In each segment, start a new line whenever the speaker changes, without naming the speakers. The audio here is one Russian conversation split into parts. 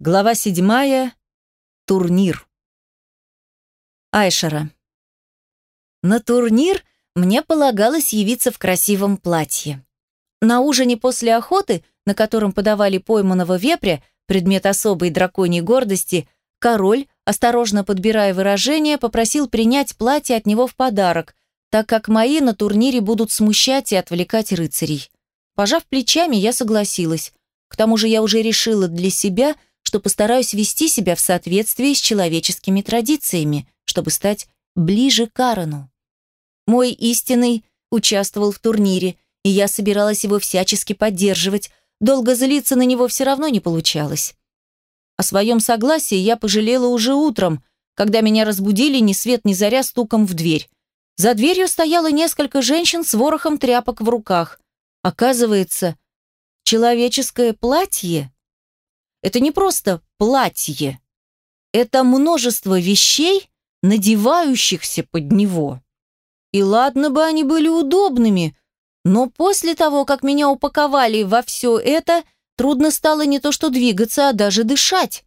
Глава седьмая. Турнир. Айшара. На турнир мне полагалось явиться в красивом платье. На ужине после охоты, на котором подавали пойманного вепря, предмет особой драконьей гордости, король, осторожно подбирая выражение, попросил принять платье от него в подарок, так как мои на турнире будут смущать и отвлекать рыцарей. Пожав плечами, я согласилась. К тому же я уже решила для себя – что постараюсь вести себя в соответствии с человеческими традициями, чтобы стать ближе к Аарону. Мой истинный участвовал в турнире, и я собиралась его всячески поддерживать, долго злиться на него все равно не получалось. О своем согласии я пожалела уже утром, когда меня разбудили ни свет ни заря стуком в дверь. За дверью стояло несколько женщин с ворохом тряпок в руках. Оказывается, человеческое платье это не просто платье. Это множество вещей, надевающихся под него. И ладно бы они были удобными, но после того, как меня упаковали во все это, трудно стало не то что двигаться, а даже дышать.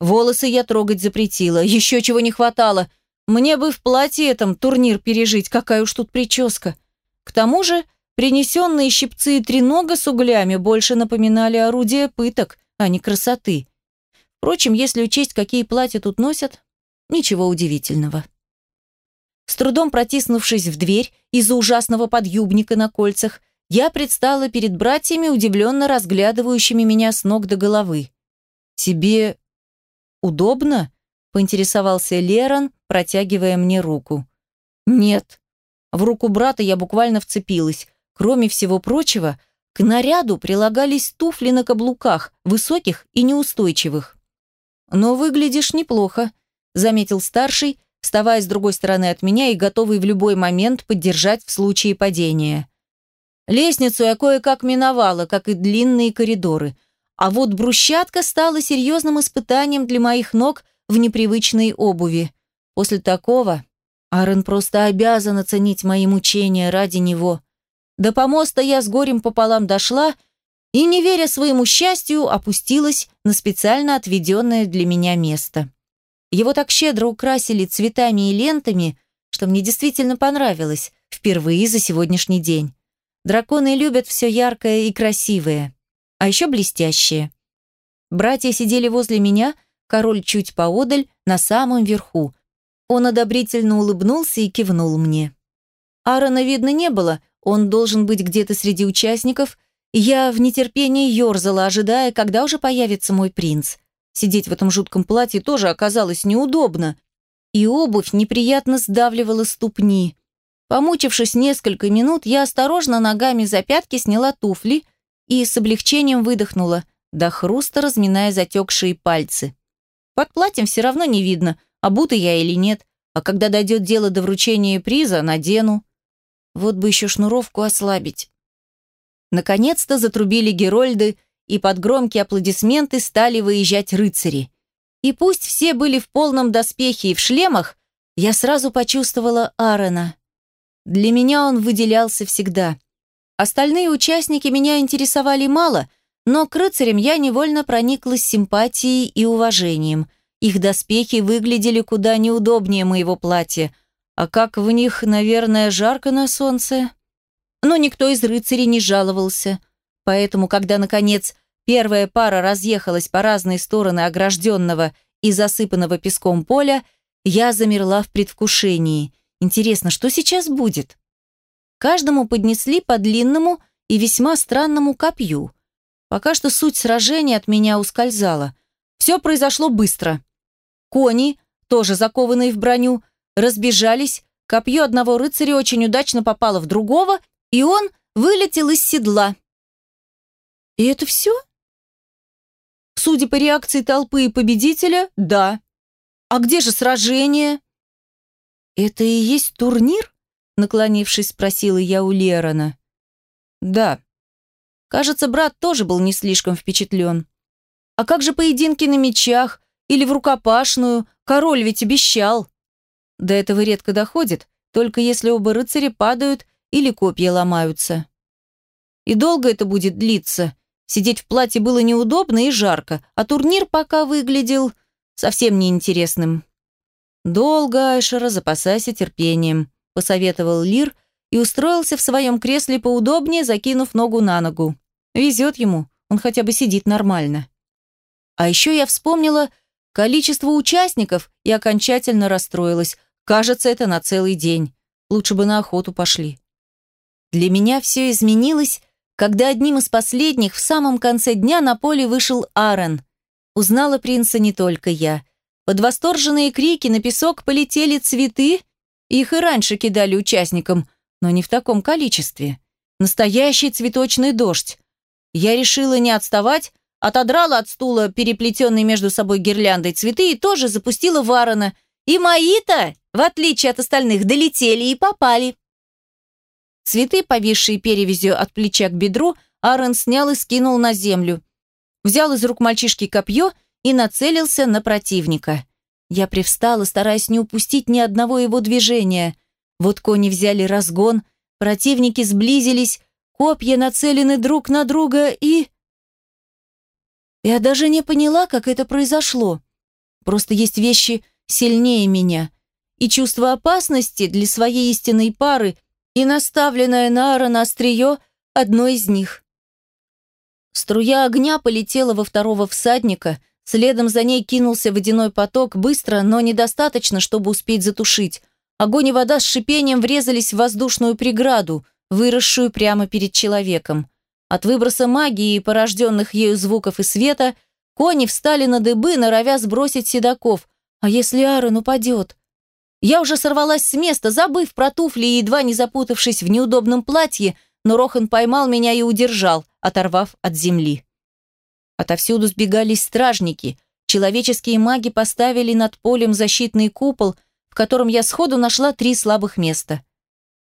Волосы я трогать запретила, еще чего не хватало. Мне бы в платье этом турнир пережить, какая уж тут прическа. К тому же принесенные щипцы и тренога с углями больше напоминали орудие пыток, а не красоты. Впрочем, если учесть, какие платья тут носят, ничего удивительного. С трудом протиснувшись в дверь из-за ужасного подъюбника на кольцах, я предстала перед братьями, удивленно разглядывающими меня с ног до головы. «Тебе удобно?» – поинтересовался Лерон, протягивая мне руку. «Нет». В руку брата я буквально вцепилась. Кроме всего прочего – к наряду прилагались туфли на каблуках, высоких и неустойчивых. «Но выглядишь неплохо», — заметил старший, вставая с другой стороны от меня и готовый в любой момент поддержать в случае падения. Лестницу я кое-как миновала, как и длинные коридоры, а вот брусчатка стала серьезным испытанием для моих ног в непривычной обуви. После такого Аарон просто обязан оценить мои мучения ради него — до помоста я с горем пополам дошла и, не веря своему счастью, опустилась на специально отведенное для меня место. Его так щедро украсили цветами и лентами, что мне действительно понравилось, впервые за сегодняшний день. Драконы любят все яркое и красивое, а еще блестящее. Братья сидели возле меня, король чуть поодаль, на самом верху. Он одобрительно улыбнулся и кивнул мне. Аарона видно не было, он должен быть где-то среди участников, я в нетерпении ерзала, ожидая, когда уже появится мой принц. Сидеть в этом жутком платье тоже оказалось неудобно, и обувь неприятно сдавливала ступни. Помучившись несколько минут, я осторожно ногами за пятки сняла туфли и с облегчением выдохнула, до хруста разминая затекшие пальцы. Под платьем все равно не видно, обута я или нет, а когда дойдет дело до вручения приза, надену. Вот бы еще шнуровку ослабить. Наконец-то затрубили герольды, и под громкие аплодисменты стали выезжать рыцари. И пусть все были в полном доспехе и в шлемах, я сразу почувствовала Аарона. Для меня он выделялся всегда. Остальные участники меня интересовали мало, но к рыцарям я невольно прониклась симпатией и уважением. Их доспехи выглядели куда неудобнее моего платья, а как в них, наверное, жарко на солнце. Но никто из рыцарей не жаловался. Поэтому, когда, наконец, первая пара разъехалась по разные стороны огражденного и засыпанного песком поля, я замерла в предвкушении. Интересно, что сейчас будет? Каждому поднесли по длинному и весьма странному копью. Пока что суть сражения от меня ускользала. Все произошло быстро. Кони, тоже закованные в броню, разбежались, копье одного рыцаря очень удачно попало в другого, и он вылетел из седла. И это все? Судя по реакции толпы и победителя, да. А где же сражение? Это и есть турнир? Наклонившись, спросила я у Лерона. Да. Кажется, брат тоже был не слишком впечатлен. А как же поединки на мечах или в рукопашную? Король ведь обещал. До этого редко доходит, только если оба рыцаря падают или копья ломаются. И долго это будет длиться? Сидеть в платье было неудобно и жарко, а турнир пока выглядел совсем неинтересным. «Долго, Айшера, запасайся терпением», – посоветовал Лир и устроился в своем кресле поудобнее, закинув ногу на ногу. Везет ему, он хотя бы сидит нормально. А еще я вспомнила количество участников и окончательно расстроилась. Кажется, это на целый день. Лучше бы на охоту пошли. Для меня все изменилось, когда одним из последних в самом конце дня на поле вышел Аарон. Узнала принца не только я – под восторженные крики на песок полетели цветы, их и раньше кидали участникам, но не в таком количестве. Настоящий цветочный дождь. Я решила не отставать, отодрала от стула переплетенные между собой гирляндой цветы и тоже запустила Варона. И мои-то, в отличие от остальных, долетели и попали. Цветы, повисшие перевязью от плеча к бедру, Аарон снял и скинул на землю. Взял из рук мальчишки копье и нацелился на противника. Я привстала, стараясь не упустить ни одного его движения. Вот кони взяли разгон, противники сблизились, копья нацелены друг на друга и... Я даже не поняла, как это произошло. Просто есть вещи сильнее меня. И чувство опасности для своей истинной пары и наставленное на Аарона острие – одно из них. Струя огня полетела во второго всадника – Следом за ней кинулся водяной поток, быстро, но недостаточно, чтобы успеть затушить. Огонь и вода с шипением врезались в воздушную преграду, выросшую прямо перед человеком. От выброса магии и порожденных ею звуков и света кони встали на дыбы, норовя сбросить седаков. А если Аарон упадет? Я уже сорвалась с места, забыв про туфли и едва не запутавшись в неудобном платье, но Рохан поймал меня и удержал, оторвав от земли. Отовсюду сбегались стражники. Человеческие маги поставили над полем защитный купол, в котором я сходу нашла три слабых места.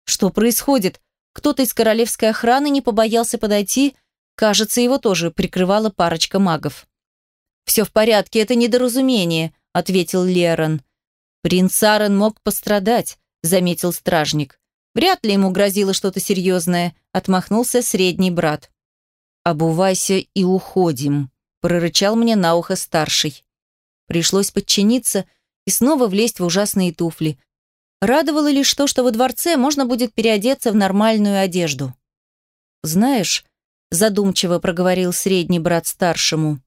Что происходит? Кто-то из королевской охраны не побоялся подойти, кажется, его тоже прикрывала парочка магов. «Все в порядке, это недоразумение», — ответил Лерон. «Принц Арен мог пострадать», — заметил стражник. «Вряд ли ему грозило что-то серьезное», — отмахнулся средний брат. «Обувайся и уходим», – прорычал мне на ухо старший. Пришлось подчиниться и снова влезть в ужасные туфли. Радовало лишь то, что во дворце можно будет переодеться в нормальную одежду. «Знаешь», – задумчиво проговорил средний брат старшему,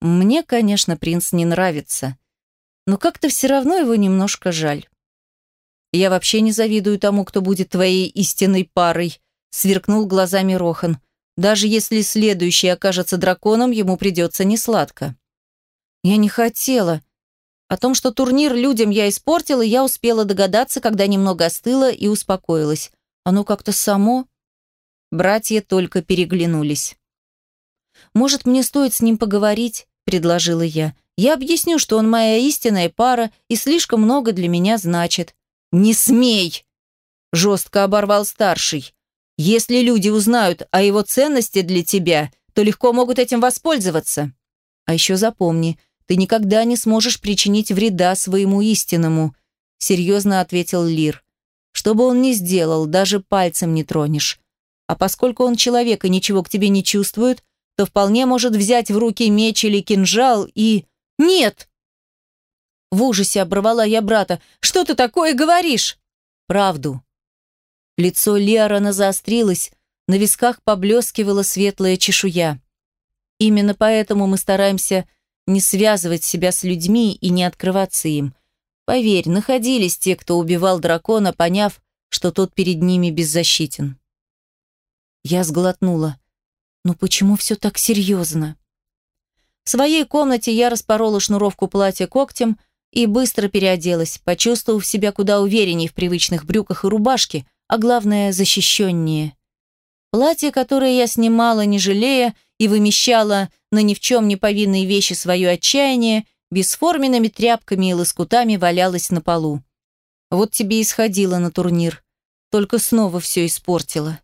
«мне, конечно, принц не нравится, но как-то все равно его немножко жаль». «Я вообще не завидую тому, кто будет твоей истинной парой», – сверкнул глазами Рохан. Даже если следующий окажется драконом, ему придется несладко. Я не хотела. О том, что турнир людям я испортила, я успела догадаться, когда немного остыла и успокоилась. Оно как-то само... Братья только переглянулись. «Может, мне стоит с ним поговорить?» – предложила я. «Я объясню, что он моя истинная пара и слишком много для меня значит». «Не смей!» – жестко оборвал старший. Если люди узнают о его ценности для тебя, то легко могут этим воспользоваться. А еще запомни, ты никогда не сможешь причинить вреда своему истинному, серьезно ответил Лир. Что бы он ни сделал, даже пальцем не тронешь. А поскольку он человек и ничего к тебе не чувствует, то вполне может взять в руки меч или кинжал и... Нет! В ужасе оборвала я брата. Что ты такое говоришь? Правду. Лицо Лиарона заострилось, на висках поблескивала светлая чешуя. Именно поэтому мы стараемся не связывать себя с людьми и не открываться им. Поверь, находились те, кто убивал дракона, поняв, что тот перед ними беззащитен. Я сглотнула. Ну почему все так серьезно? В своей комнате я распорола шнуровку платья когтем и быстро переоделась, почувствовав себя куда увереннее в привычных брюках и рубашке, а главное, защищеннее. Платье, которое я снимала, не жалея, и вымещала на ни в чем не повинные вещи свое отчаяние, бесформенными тряпками и лоскутами валялось на полу. Вот тебе и сходила на турнир. Только снова все испортила.